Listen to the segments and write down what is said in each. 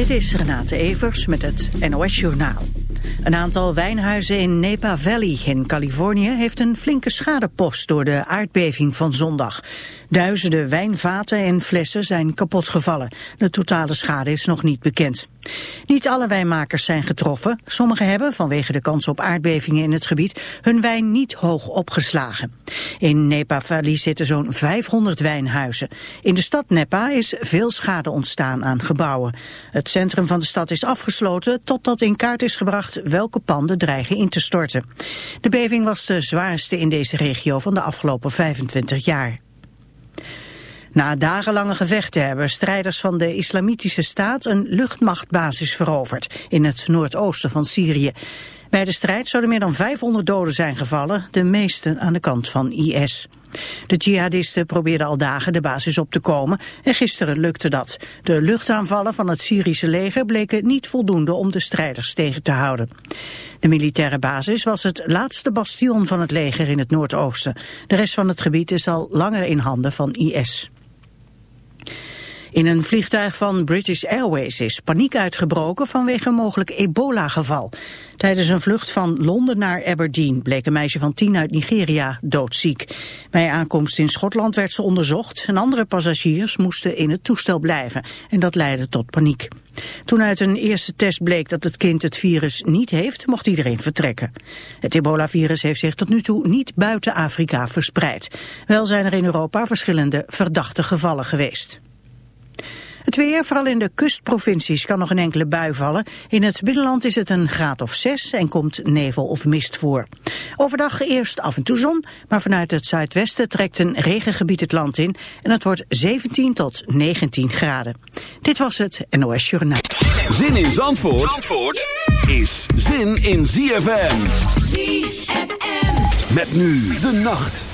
Dit is Renate Evers met het NOS Journaal. Een aantal wijnhuizen in Napa Valley in Californië heeft een flinke schadepost door de aardbeving van zondag. Duizenden wijnvaten en flessen zijn kapotgevallen. De totale schade is nog niet bekend. Niet alle wijnmakers zijn getroffen. Sommigen hebben, vanwege de kans op aardbevingen in het gebied, hun wijn niet hoog opgeslagen. In Napa Valley zitten zo'n 500 wijnhuizen. In de stad Napa is veel schade ontstaan aan gebouwen. Het centrum van de stad is afgesloten totdat in kaart is gebracht welke panden dreigen in te storten. De beving was de zwaarste in deze regio van de afgelopen 25 jaar. Na dagenlange gevechten hebben strijders van de Islamitische Staat een luchtmachtbasis veroverd in het noordoosten van Syrië. Bij de strijd zouden meer dan 500 doden zijn gevallen, de meeste aan de kant van IS. De jihadisten probeerden al dagen de basis op te komen en gisteren lukte dat. De luchtaanvallen van het Syrische leger bleken niet voldoende om de strijders tegen te houden. De militaire basis was het laatste bastion van het leger in het noordoosten. De rest van het gebied is al langer in handen van IS. In een vliegtuig van British Airways is paniek uitgebroken vanwege een mogelijk ebola-geval. Tijdens een vlucht van Londen naar Aberdeen bleek een meisje van tien uit Nigeria doodziek. Bij aankomst in Schotland werd ze onderzocht en andere passagiers moesten in het toestel blijven. En dat leidde tot paniek. Toen uit een eerste test bleek dat het kind het virus niet heeft, mocht iedereen vertrekken. Het ebola-virus heeft zich tot nu toe niet buiten Afrika verspreid. Wel zijn er in Europa verschillende verdachte gevallen geweest. Het weer, vooral in de kustprovincies, kan nog een enkele bui vallen. In het binnenland is het een graad of 6 en komt nevel of mist voor. Overdag eerst af en toe zon, maar vanuit het zuidwesten trekt een regengebied het land in. En het wordt 17 tot 19 graden. Dit was het NOS Journaal. Zin in Zandvoort, Zandvoort is zin in ZFM. ZFM. Met nu de nacht.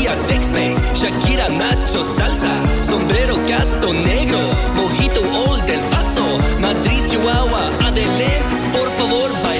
María, Tex-Mex, Shakira, Nacho, Salsa, Sombrero, Gato Negro, Mojito, Old del Paso, Madrid, Chihuahua, Adele, por favor, bailando.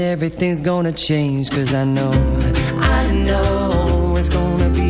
everything's gonna change. Cause I know, I know it's gonna be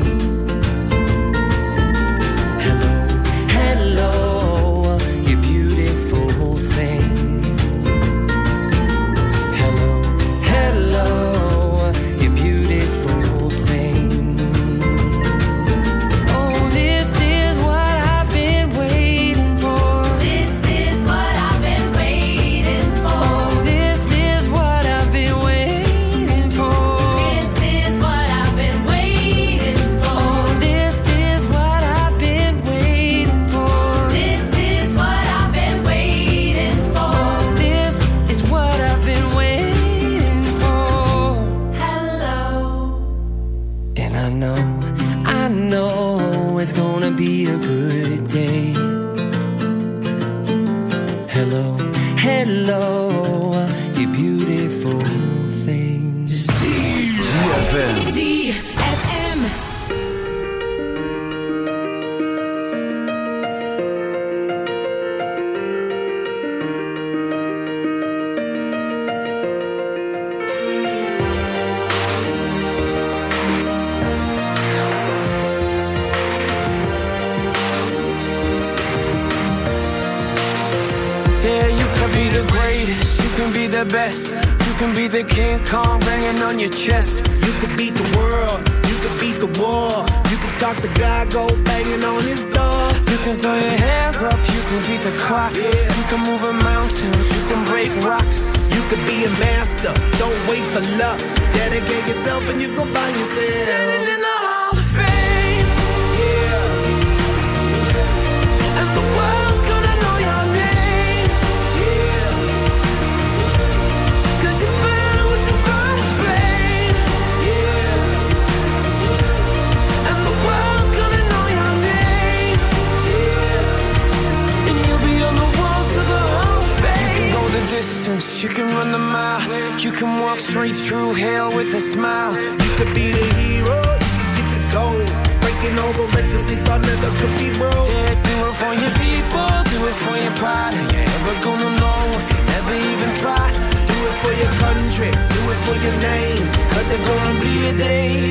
hundred. Do it for your name. Cause there gonna be a day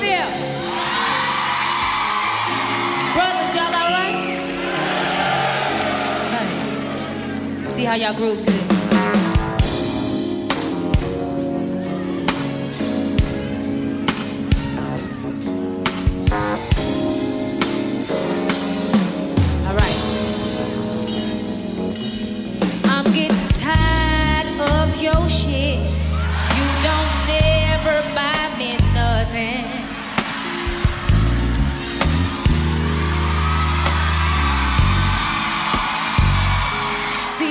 feel? Brothers, y'all all right? right? See how y'all groove to this. your shit. You don't ever buy me nothing.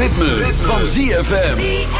ritme, van ZFM.